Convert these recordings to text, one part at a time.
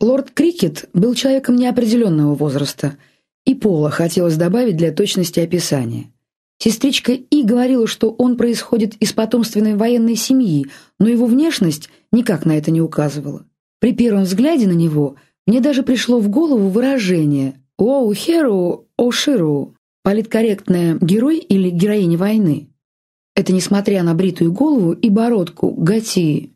Лорд Крикет был человеком неопределенного возраста, и пола хотелось добавить для точности описания. Сестричка И говорила, что он происходит из потомственной военной семьи, но его внешность никак на это не указывала. При первом взгляде на него мне даже пришло в голову выражение «Оу Херу Оширу» – политкорректная герой или героиня войны. Это несмотря на бритую голову и бородку Гатии.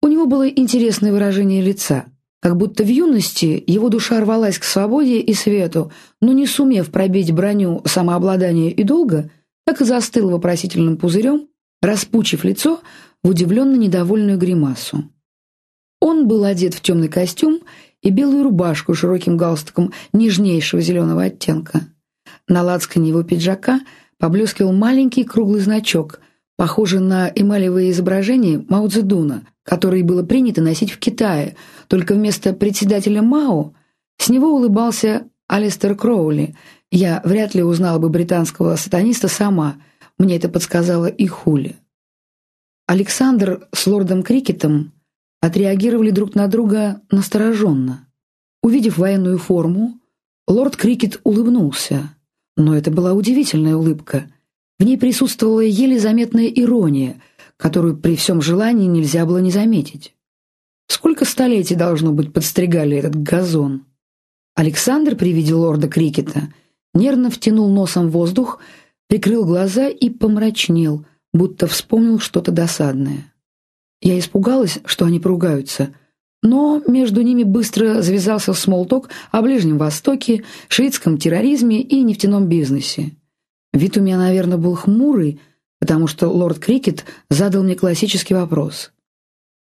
У него было интересное выражение лица, как будто в юности его душа рвалась к свободе и свету, но не сумев пробить броню самообладания и долга, так и застыл вопросительным пузырем, распучив лицо в удивленно недовольную гримасу. Он был одет в темный костюм и белую рубашку с широким галстуком нежнейшего зеленого оттенка. На лацкане его пиджака поблескивал маленький круглый значок, похожий на эмалевые изображения Мао Цзэдуна, которые было принято носить в Китае, только вместо председателя Мао с него улыбался Алистер Кроули. Я вряд ли узнала бы британского сатаниста сама, мне это подсказала и Хули. Александр с лордом Крикетом отреагировали друг на друга настороженно. Увидев военную форму, лорд Крикет улыбнулся. Но это была удивительная улыбка. В ней присутствовала еле заметная ирония, которую при всем желании нельзя было не заметить. Сколько столетий, должно быть, подстригали этот газон? Александр при виде лорда Крикета нервно втянул носом воздух, прикрыл глаза и помрачнел, будто вспомнил что-то досадное. Я испугалась, что они поругаются, но между ними быстро завязался смолток о Ближнем Востоке, шиитском терроризме и нефтяном бизнесе. Вид у меня, наверное, был хмурый, потому что лорд Крикет задал мне классический вопрос.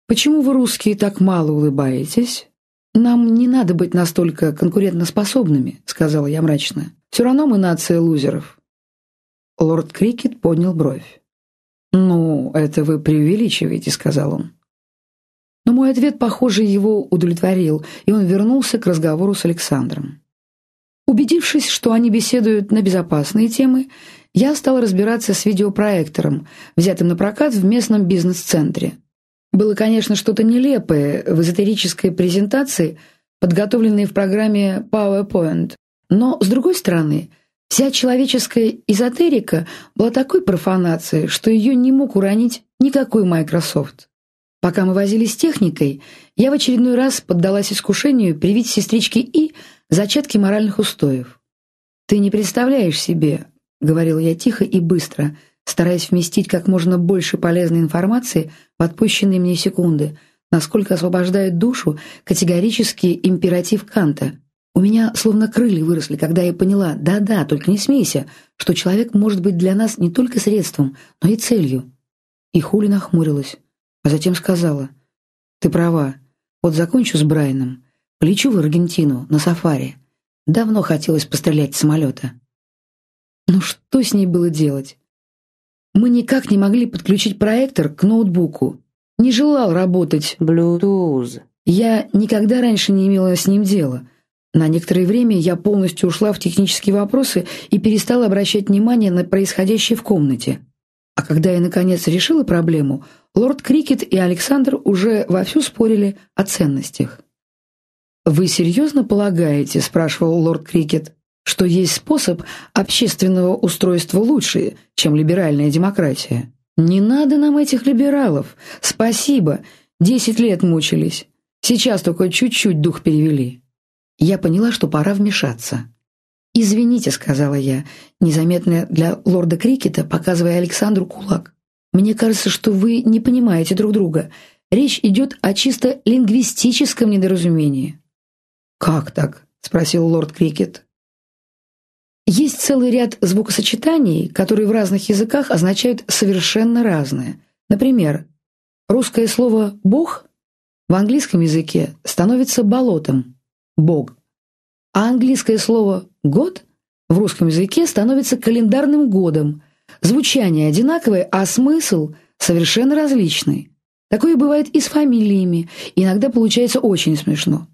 «Почему вы, русские, так мало улыбаетесь?» «Нам не надо быть настолько конкурентоспособными», — сказала я мрачно. «Все равно мы нация лузеров». Лорд Крикет поднял бровь. «Ну, это вы преувеличиваете», — сказал он. Но мой ответ, похоже, его удовлетворил, и он вернулся к разговору с Александром. Убедившись, что они беседуют на безопасные темы, я стал разбираться с видеопроектором, взятым на прокат в местном бизнес-центре. Было, конечно, что-то нелепое в эзотерической презентации, подготовленной в программе PowerPoint, но, с другой стороны, Вся человеческая эзотерика была такой профанацией, что ее не мог уронить никакой Microsoft. Пока мы возились с техникой, я в очередной раз поддалась искушению привить сестричке И зачатки моральных устоев. «Ты не представляешь себе», — говорила я тихо и быстро, стараясь вместить как можно больше полезной информации в отпущенные мне секунды, насколько освобождает душу категорический императив Канта — у меня словно крылья выросли, когда я поняла, да-да, только не смейся, что человек может быть для нас не только средством, но и целью. И Хули нахмурилась, а затем сказала, «Ты права, вот закончу с Брайаном, полечу в Аргентину на сафари. Давно хотелось пострелять с самолета». Ну что с ней было делать? Мы никак не могли подключить проектор к ноутбуку. Не желал работать Bluetooth. Я никогда раньше не имела с ним дела — на некоторое время я полностью ушла в технические вопросы и перестала обращать внимание на происходящее в комнате. А когда я, наконец, решила проблему, лорд Крикет и Александр уже вовсю спорили о ценностях. «Вы серьезно полагаете, — спрашивал лорд Крикет, — что есть способ общественного устройства лучше, чем либеральная демократия? Не надо нам этих либералов. Спасибо. Десять лет мучились. Сейчас только чуть-чуть дух перевели». Я поняла, что пора вмешаться. «Извините», — сказала я, незаметно для лорда Крикета, показывая Александру кулак. «Мне кажется, что вы не понимаете друг друга. Речь идет о чисто лингвистическом недоразумении». «Как так?» — спросил лорд Крикет. Есть целый ряд звукосочетаний, которые в разных языках означают совершенно разное. Например, русское слово «бог» в английском языке становится болотом, Бог. А английское слово «год» в русском языке становится календарным годом. Звучание одинаковое, а смысл совершенно различный. Такое бывает и с фамилиями, иногда получается очень смешно.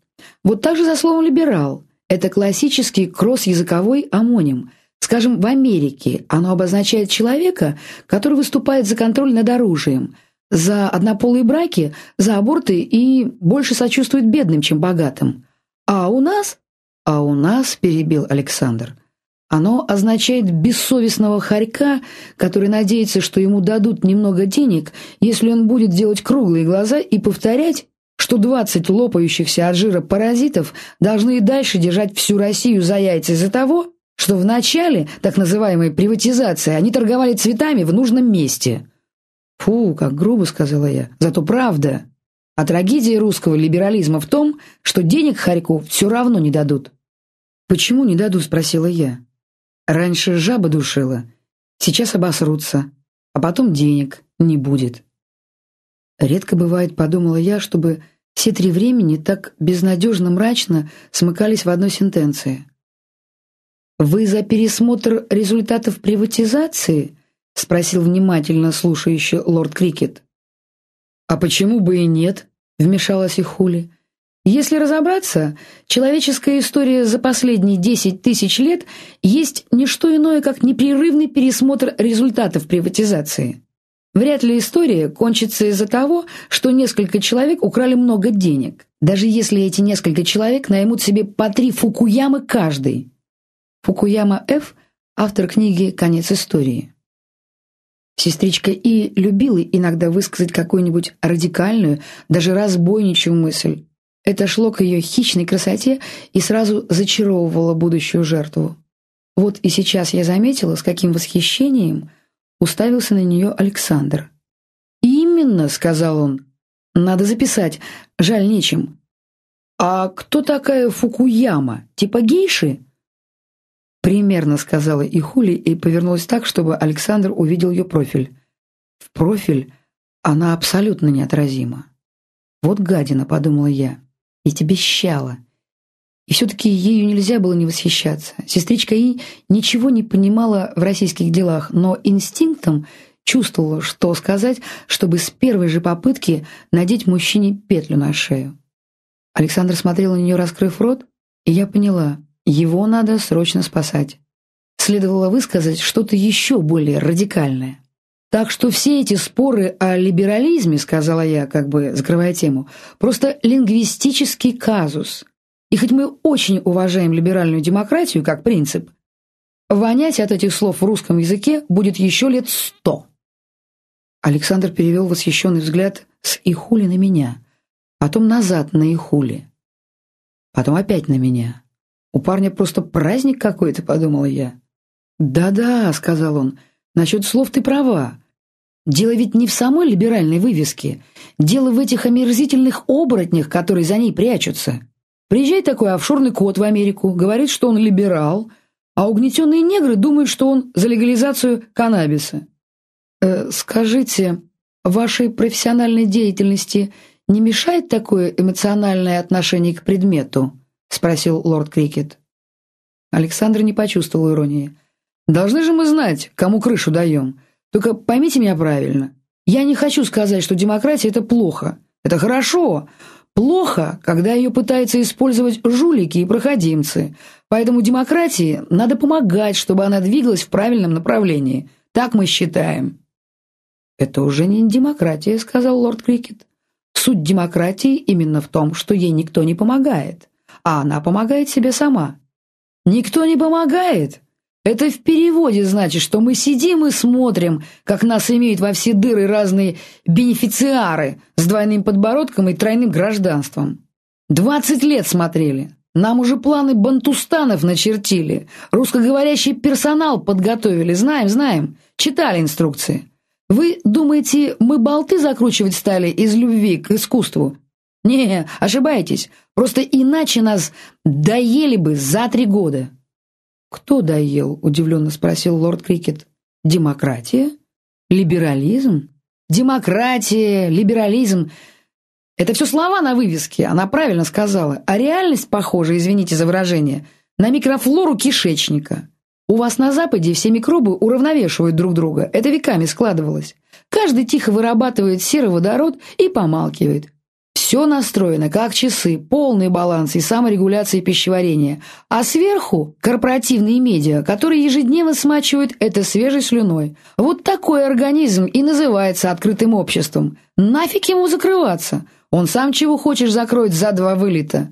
Вот так же за словом «либерал» — это классический кросс-языковой амоним, Скажем, в Америке оно обозначает человека, который выступает за контроль над оружием, за однополые браки, за аборты и больше сочувствует бедным, чем богатым. А у нас... А у нас, перебил Александр, оно означает бессовестного хорька, который надеется, что ему дадут немного денег, если он будет делать круглые глаза и повторять, что 20 лопающихся от жира паразитов должны и дальше держать всю Россию за яйца из-за того, что в начале так называемой приватизации они торговали цветами в нужном месте. «Фу, как грубо», — сказала я, — «зато правда. А трагедия русского либерализма в том, что денег Харьку все равно не дадут». «Почему не дадут?» — спросила я. «Раньше жаба душила, сейчас обосрутся, а потом денег не будет». Редко бывает, подумала я, чтобы все три времени так безнадежно мрачно смыкались в одной сентенции. «Вы за пересмотр результатов приватизации?» — спросил внимательно слушающий лорд Крикет. «А почему бы и нет?» — вмешалась и Хули. «Если разобраться, человеческая история за последние десять тысяч лет есть не что иное, как непрерывный пересмотр результатов приватизации. Вряд ли история кончится из-за того, что несколько человек украли много денег, даже если эти несколько человек наймут себе по три фукуямы каждый». Фукуяма Ф. автор книги «Конец истории». Сестричка И любила иногда высказать какую-нибудь радикальную, даже разбойничью мысль. Это шло к ее хищной красоте и сразу зачаровывало будущую жертву. Вот и сейчас я заметила, с каким восхищением уставился на нее Александр. «Именно», — сказал он, — «надо записать, жаль нечем». «А кто такая Фукуяма? Типа гейши?» «Примерно», — сказала и Хули, и повернулась так, чтобы Александр увидел ее профиль. В профиль она абсолютно неотразима. «Вот гадина», — подумала я, — «и тебе щала». И все-таки ею нельзя было не восхищаться. Сестричка И ничего не понимала в российских делах, но инстинктом чувствовала, что сказать, чтобы с первой же попытки надеть мужчине петлю на шею. Александр смотрел на нее, раскрыв рот, и я поняла, его надо срочно спасать. Следовало высказать что-то еще более радикальное. Так что все эти споры о либерализме, сказала я, как бы закрывая тему, просто лингвистический казус. И хоть мы очень уважаем либеральную демократию как принцип, вонять от этих слов в русском языке будет еще лет сто. Александр перевел восхищенный взгляд с Ихули на меня, потом назад на Ихули, потом опять на меня. У парня просто праздник какой-то, подумала я. «Да-да», — сказал он, — «насчет слов ты права. Дело ведь не в самой либеральной вывеске. Дело в этих омерзительных оборотнях, которые за ней прячутся. Приезжает такой офшорный кот в Америку, говорит, что он либерал, а угнетенные негры думают, что он за легализацию каннабиса. Э, скажите, вашей профессиональной деятельности не мешает такое эмоциональное отношение к предмету?» — спросил лорд Крикет. Александр не почувствовал иронии. «Должны же мы знать, кому крышу даем. Только поймите меня правильно. Я не хочу сказать, что демократия — это плохо. Это хорошо. Плохо, когда ее пытаются использовать жулики и проходимцы. Поэтому демократии надо помогать, чтобы она двигалась в правильном направлении. Так мы считаем». «Это уже не демократия», — сказал лорд Крикет. «Суть демократии именно в том, что ей никто не помогает а она помогает себе сама. Никто не помогает. Это в переводе значит, что мы сидим и смотрим, как нас имеют во все дыры разные бенефициары с двойным подбородком и тройным гражданством. Двадцать лет смотрели. Нам уже планы бантустанов начертили. Русскоговорящий персонал подготовили. Знаем, знаем. Читали инструкции. Вы думаете, мы болты закручивать стали из любви к искусству? «Не, ошибаетесь. Просто иначе нас доели бы за три года». «Кто доел?» — удивленно спросил лорд Крикет. «Демократия? Либерализм? Демократия, либерализм — это все слова на вывеске, она правильно сказала. А реальность похожа, извините за выражение, на микрофлору кишечника. У вас на Западе все микробы уравновешивают друг друга. Это веками складывалось. Каждый тихо вырабатывает сероводород и помалкивает. Все настроено как часы, полный баланс и саморегуляция пищеварения. А сверху корпоративные медиа, которые ежедневно смачивают это свежей слюной. Вот такой организм и называется открытым обществом. Нафиг ему закрываться? Он сам чего хочешь закроет за два вылета.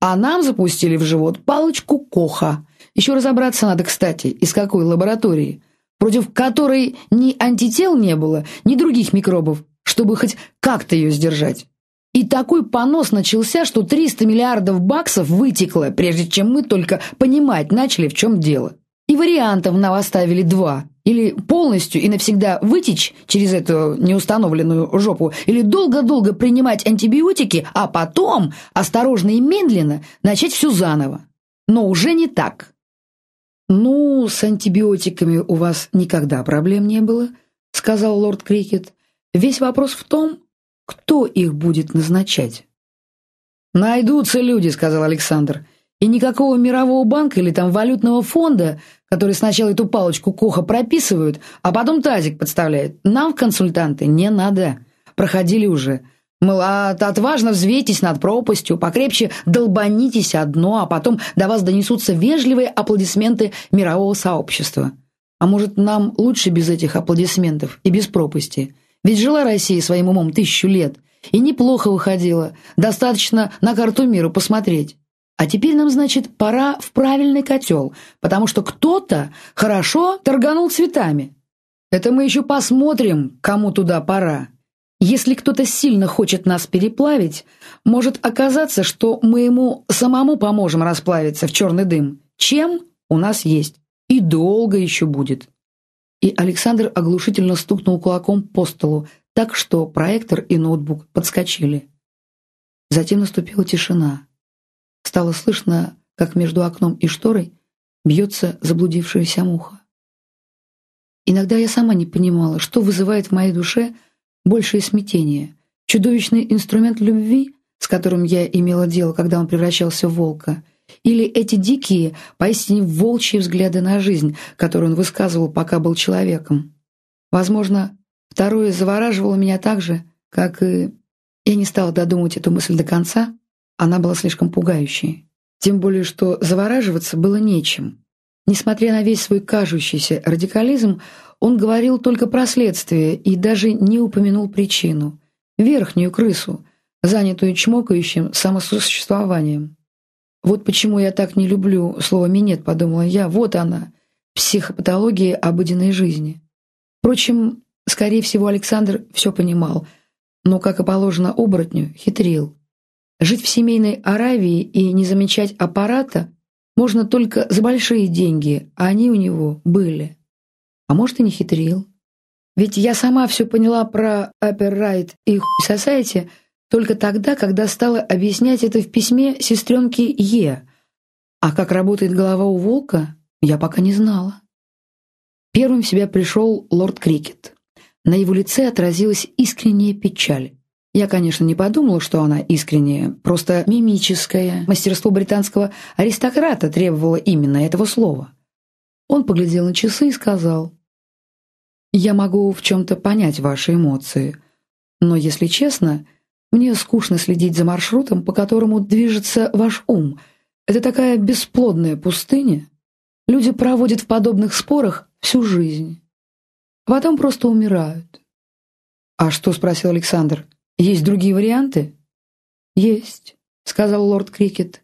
А нам запустили в живот палочку Коха. Еще разобраться надо, кстати, из какой лаборатории, против которой ни антител не было, ни других микробов, чтобы хоть как-то ее сдержать. И такой понос начался, что 300 миллиардов баксов вытекло, прежде чем мы только понимать начали, в чем дело. И вариантов нам оставили два. Или полностью и навсегда вытечь через эту неустановленную жопу, или долго-долго принимать антибиотики, а потом, осторожно и медленно, начать все заново. Но уже не так. «Ну, с антибиотиками у вас никогда проблем не было», — сказал лорд Крикет. «Весь вопрос в том, кто их будет назначать? «Найдутся люди», — сказал Александр. «И никакого мирового банка или там валютного фонда, который сначала эту палочку Коха прописывают, а потом тазик подставляют, нам консультанты не надо. Проходили уже. Мол, а отважно взвейтесь над пропастью, покрепче долбанитесь одно, а потом до вас донесутся вежливые аплодисменты мирового сообщества. А может, нам лучше без этих аплодисментов и без пропасти?» Ведь жила Россия своим умом тысячу лет, и неплохо выходила, достаточно на карту мира посмотреть. А теперь нам, значит, пора в правильный котел, потому что кто-то хорошо торганул цветами. Это мы еще посмотрим, кому туда пора. Если кто-то сильно хочет нас переплавить, может оказаться, что мы ему самому поможем расплавиться в черный дым. Чем у нас есть. И долго еще будет и Александр оглушительно стукнул кулаком по столу, так что проектор и ноутбук подскочили. Затем наступила тишина. Стало слышно, как между окном и шторой бьется заблудившаяся муха. Иногда я сама не понимала, что вызывает в моей душе большее смятение. Чудовищный инструмент любви, с которым я имела дело, когда он превращался в волка — или эти дикие, поистине волчьи взгляды на жизнь, которые он высказывал, пока был человеком? Возможно, второе завораживало меня так же, как и... Я не стала додумать эту мысль до конца, она была слишком пугающей. Тем более, что завораживаться было нечем. Несмотря на весь свой кажущийся радикализм, он говорил только про следствие и даже не упомянул причину. Верхнюю крысу, занятую чмокающим самосуществованием. Вот почему я так не люблю слово «минет», подумала я. Вот она, психопатология обыденной жизни. Впрочем, скорее всего, Александр все понимал, но, как и положено оборотню, хитрил. Жить в семейной Аравии и не замечать аппарата можно только за большие деньги, а они у него были. А может, и не хитрил. Ведь я сама все поняла про Upper Right и Хуй Society – только тогда, когда стала объяснять это в письме сестренке Е. А как работает голова у волка, я пока не знала. Первым в себя пришел лорд Крикет. На его лице отразилась искренняя печаль. Я, конечно, не подумала, что она искренняя, просто мимическая. Мастерство британского аристократа требовало именно этого слова. Он поглядел на часы и сказал, «Я могу в чем-то понять ваши эмоции, но, если честно, мне скучно следить за маршрутом, по которому движется ваш ум. Это такая бесплодная пустыня. Люди проводят в подобных спорах всю жизнь. Потом просто умирают. «А что?» — спросил Александр. «Есть другие варианты?» «Есть», — сказал лорд Крикет.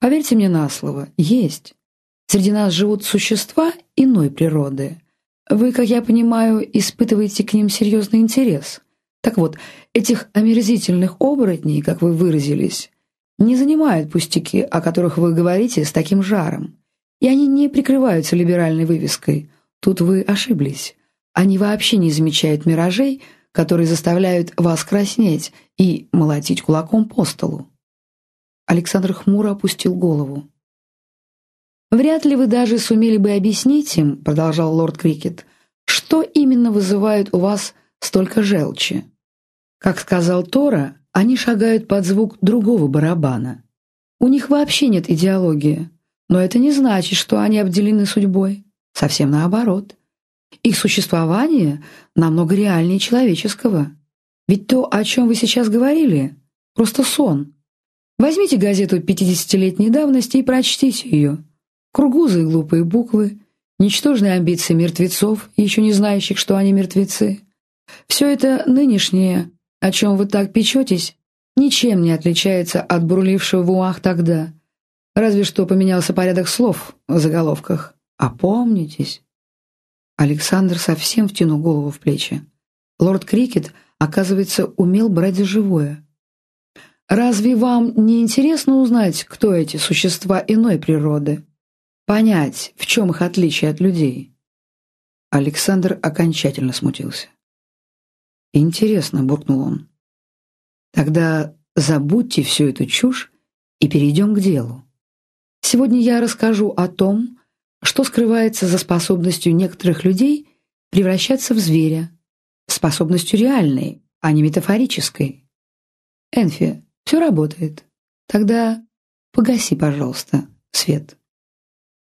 «Поверьте мне на слово, есть. Среди нас живут существа иной природы. Вы, как я понимаю, испытываете к ним серьезный интерес. Так вот, этих омерзительных оборотней, как вы выразились, не занимают пустяки, о которых вы говорите с таким жаром. И они не прикрываются либеральной вывеской. Тут вы ошиблись. Они вообще не замечают миражей, которые заставляют вас краснеть и молотить кулаком по столу. Александр хмуро опустил голову. «Вряд ли вы даже сумели бы объяснить им, — продолжал лорд Крикет, — что именно вызывает у вас столько желчи. Как сказал Тора, они шагают под звук другого барабана. У них вообще нет идеологии, но это не значит, что они обделены судьбой. Совсем наоборот. Их существование намного реальнее человеческого. Ведь то, о чем вы сейчас говорили, Просто сон. Возьмите газету пятидесятилетней давности и прочтите ее. Кругузы и глупые буквы, ничтожные амбиции мертвецов, еще не знающих, что они мертвецы. Все это нынешнее, о чем вы так печетесь, ничем не отличается от бурлившего в умах тогда. Разве что поменялся порядок слов в заголовках. «Опомнитесь». Александр совсем втянул голову в плечи. Лорд Крикет, оказывается, умел брать за живое. «Разве вам не интересно узнать, кто эти существа иной природы? Понять, в чем их отличие от людей?» Александр окончательно смутился. «Интересно», — буркнул он. «Тогда забудьте всю эту чушь и перейдем к делу. Сегодня я расскажу о том, что скрывается за способностью некоторых людей превращаться в зверя, способностью реальной, а не метафорической. Энфи, все работает. Тогда погаси, пожалуйста, свет.